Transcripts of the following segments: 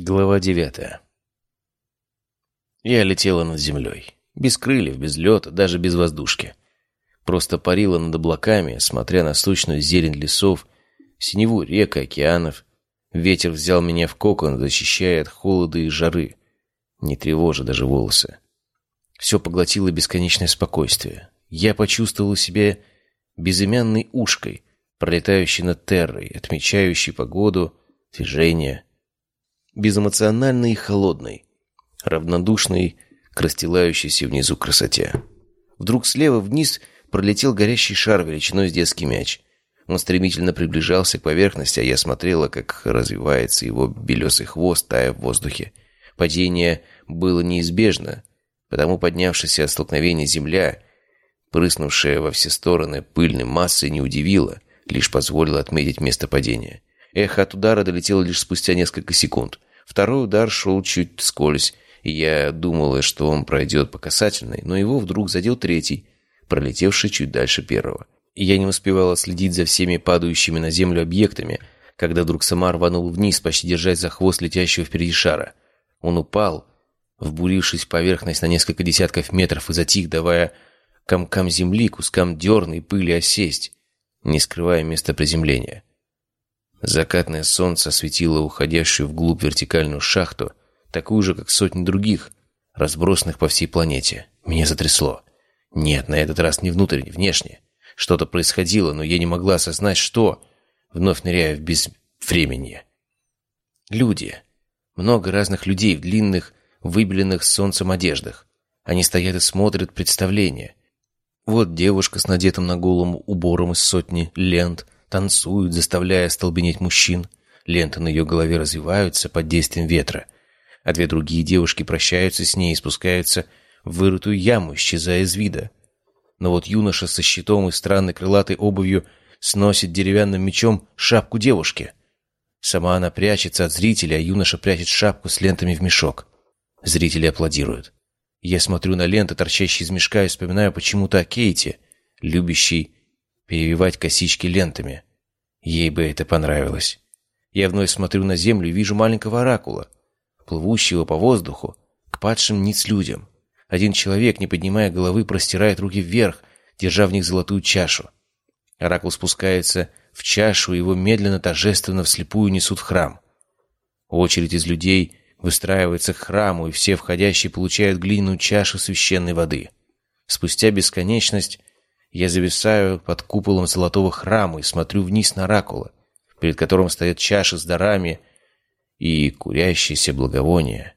Глава девятая. Я летела над землей. Без крыльев, без лета, даже без воздушки. Просто парила над облаками, смотря на сочную зелень лесов, синеву рек и океанов. Ветер взял меня в кокон, защищая от холода и жары, не тревожа даже волосы. Все поглотило бесконечное спокойствие. Я почувствовала себя безымянной ушкой, пролетающей над террой, отмечающей погоду, движение — безэмоциональный и холодный, равнодушный к расстилающейся внизу красоте. Вдруг слева вниз пролетел горящий шар величиной с детский мяч. Он стремительно приближался к поверхности, а я смотрела, как развивается его белесый хвост, тая в воздухе. Падение было неизбежно, потому поднявшаяся от столкновения земля, прыснувшая во все стороны пыльной массой, не удивила, лишь позволила отметить место падения. Эхо от удара долетело лишь спустя несколько секунд. Второй удар шел чуть скользь, и я думала, что он пройдет по касательной, но его вдруг задел третий, пролетевший чуть дальше первого. И я не успевала следить за всеми падающими на землю объектами, когда вдруг сама рванул вниз, почти держась за хвост летящего впереди шара. Он упал, вбурившись в поверхность на несколько десятков метров и затих, давая комкам земли, кускам дерна и пыли осесть, не скрывая места приземления. Закатное солнце осветило уходящую вглубь вертикальную шахту, такую же, как сотни других, разбросанных по всей планете. Меня затрясло. Нет, на этот раз не внутренне, внешне. Что-то происходило, но я не могла осознать, что, вновь ныряя в безвременье. Люди. Много разных людей в длинных, выбеленных солнцем одеждах. Они стоят и смотрят представление. Вот девушка с надетым на голову убором из сотни лент — танцуют, заставляя столбенеть мужчин. Ленты на ее голове развиваются под действием ветра, а две другие девушки прощаются с ней и спускаются в вырытую яму, исчезая из вида. Но вот юноша со щитом и странной крылатой обувью сносит деревянным мечом шапку девушки. Сама она прячется от зрителя, а юноша прячет шапку с лентами в мешок. Зрители аплодируют. Я смотрю на ленты, торчащие из мешка, и вспоминаю почему-то о Кейте, любящей перевивать косички лентами. Ей бы это понравилось. Я вновь смотрю на землю и вижу маленького оракула, плывущего по воздуху, к падшим ниц людям. Один человек, не поднимая головы, простирает руки вверх, держа в них золотую чашу. Оракул спускается в чашу, его медленно, торжественно вслепую несут в храм. Очередь из людей выстраивается к храму, и все входящие получают глиняную чашу священной воды. Спустя бесконечность я зависаю под куполом золотого храма и смотрю вниз на Ракула, перед которым стоят чаши с дарами и курящиеся благовония.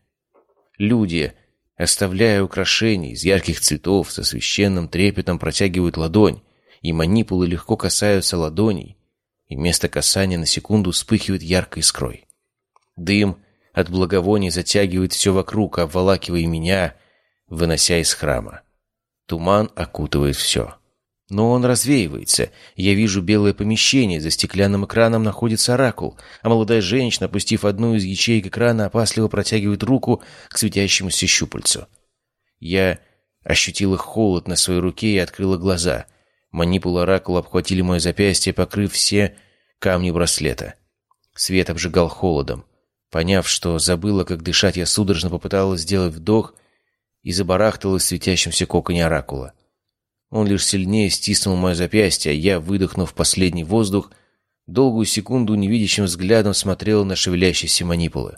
Люди, оставляя украшения из ярких цветов, со священным трепетом протягивают ладонь, и манипулы легко касаются ладоней, и место касания на секунду вспыхивает яркой искрой. Дым от благовоний затягивает все вокруг, обволакивая меня, вынося из храма. Туман окутывает все. Но он развеивается. Я вижу белое помещение, за стеклянным экраном находится оракул, а молодая женщина, опустив одну из ячеек экрана, опасливо протягивает руку к светящемуся щупальцу. Я ощутила холод на своей руке и открыла глаза. Манипулы оракула обхватили мое запястье, покрыв все камни браслета. Свет обжигал холодом. Поняв, что забыла, как дышать, я судорожно попыталась сделать вдох и забарахталась в светящемся коконе оракула. Он лишь сильнее стиснул мое запястье, а я, выдохнув последний воздух, долгую секунду невидящим взглядом смотрел на шевелящиеся манипулы.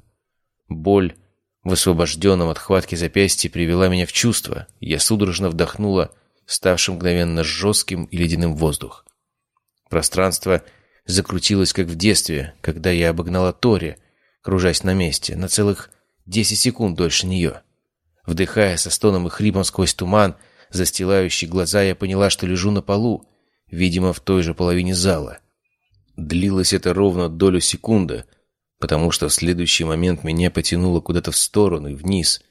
Боль в освобожденном от хватки запястье привела меня в чувство. Я судорожно вдохнула, ставший мгновенно жестким и ледяным воздух. Пространство закрутилось, как в детстве, когда я обогнала Тори, кружась на месте, на целых десять секунд дольше нее. Вдыхая со стоном и хрипом сквозь туман, застилающий глаза, я поняла, что лежу на полу, видимо, в той же половине зала. Длилось это ровно долю секунды, потому что в следующий момент меня потянуло куда-то в сторону и вниз.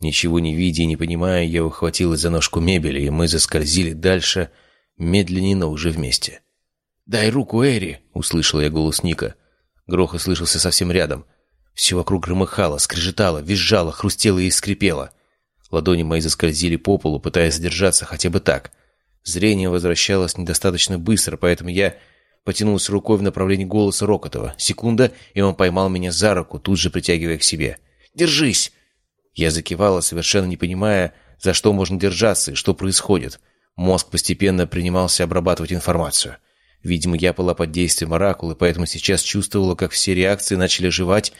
Ничего не видя и не понимая, я ухватилась за ножку мебели, и мы заскользили дальше, медленнее, но уже вместе. «Дай руку, Эри!» — услышал я голос Ника. Грохот слышался совсем рядом. Все вокруг громыхало, скрежетало, визжало, хрустело и скрипело. Ладони мои заскользили по полу, пытаясь задержаться хотя бы так. Зрение возвращалось недостаточно быстро, поэтому я Потянулся рукой в направлении голоса Рокотова. Секунда, и он поймал меня за руку, тут же притягивая к себе. «Держись!» Я закивала, совершенно не понимая, за что можно держаться и что происходит. Мозг постепенно принимался обрабатывать информацию. Видимо, я была под действием оракула, поэтому сейчас чувствовала, как все реакции начали жевать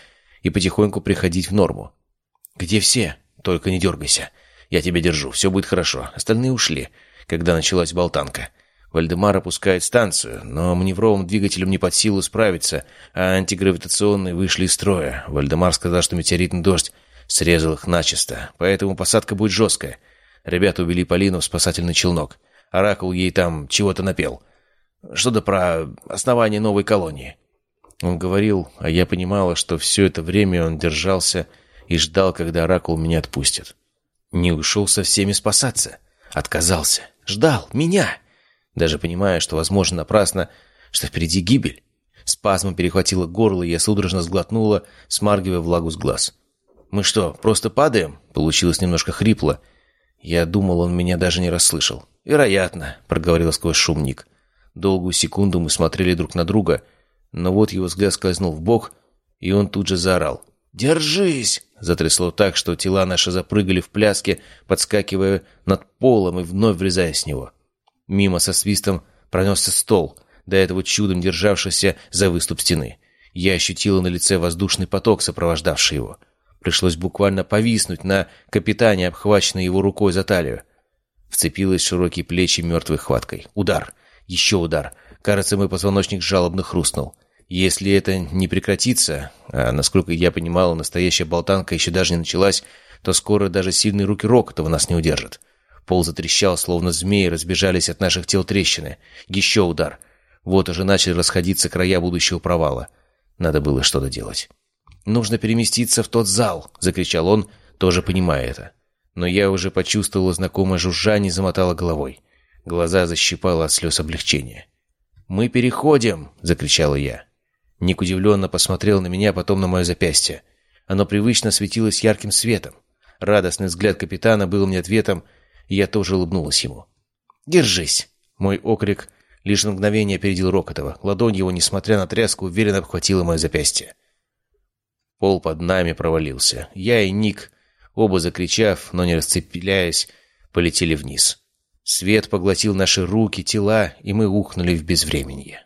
и потихоньку приходить в норму. «Где все? Только не дергайся. Я тебя держу, все будет хорошо. Остальные ушли, когда началась болтанка. Вальдемар опускает станцию, но маневровым двигателем не под силу справиться, а антигравитационные вышли из строя. Вальдемар сказал, что метеоритный дождь срезал их начисто, поэтому посадка будет жесткая. Ребята увели Полину в спасательный челнок. Оракул ей там чего-то напел. Что-то про основание новой колонии. Он говорил, а я понимала, что все это время он держался и ждал, когда Оракул меня отпустит. Не ушел со всеми спасаться. Отказался. Ждал. Меня. Даже понимая, что, возможно, напрасно, что впереди гибель. Спазмом перехватило горло, и я судорожно сглотнула, смаргивая влагу с глаз. «Мы что, просто падаем?» Получилось немножко хрипло. Я думал, он меня даже не расслышал. «Вероятно», — проговорил сквозь шумник. Долгую секунду мы смотрели друг на друга, но вот его взгляд скользнул в бок, и он тут же заорал. «Держись!» Затрясло так, что тела наши запрыгали в пляске, подскакивая над полом и вновь врезаясь в него. Мимо со свистом пронесся стол, до этого чудом державшийся за выступ стены. Я ощутила на лице воздушный поток, сопровождавший его. Пришлось буквально повиснуть на капитане, обхваченной его рукой за талию. Вцепилась широкие плечи мертвой хваткой. Удар. Еще удар. Кажется, мой позвоночник жалобно хрустнул. Если это не прекратится, а, насколько я понимал, настоящая болтанка еще даже не началась, то скоро даже сильные руки Рокотова нас не удержат. Пол затрещал, словно змеи разбежались от наших тел трещины. Еще удар. Вот уже начали расходиться края будущего провала. Надо было что-то делать. «Нужно переместиться в тот зал!» — закричал он, тоже понимая это. Но я уже почувствовала знакомое жужжание и замотала головой. Глаза защипало от слез облегчения. «Мы переходим!» — закричала я. Ник удивленно посмотрел на меня, потом на мое запястье. Оно привычно светилось ярким светом. Радостный взгляд капитана был мне ответом, и я тоже улыбнулась ему. «Держись!» Мой окрик лишь на мгновение опередил Рокотова. Ладонь его, несмотря на тряску, уверенно обхватила мое запястье. Пол под нами провалился. Я и Ник, оба закричав, но не расцепляясь, полетели вниз. Свет поглотил наши руки, тела, и мы ухнули в безвременье.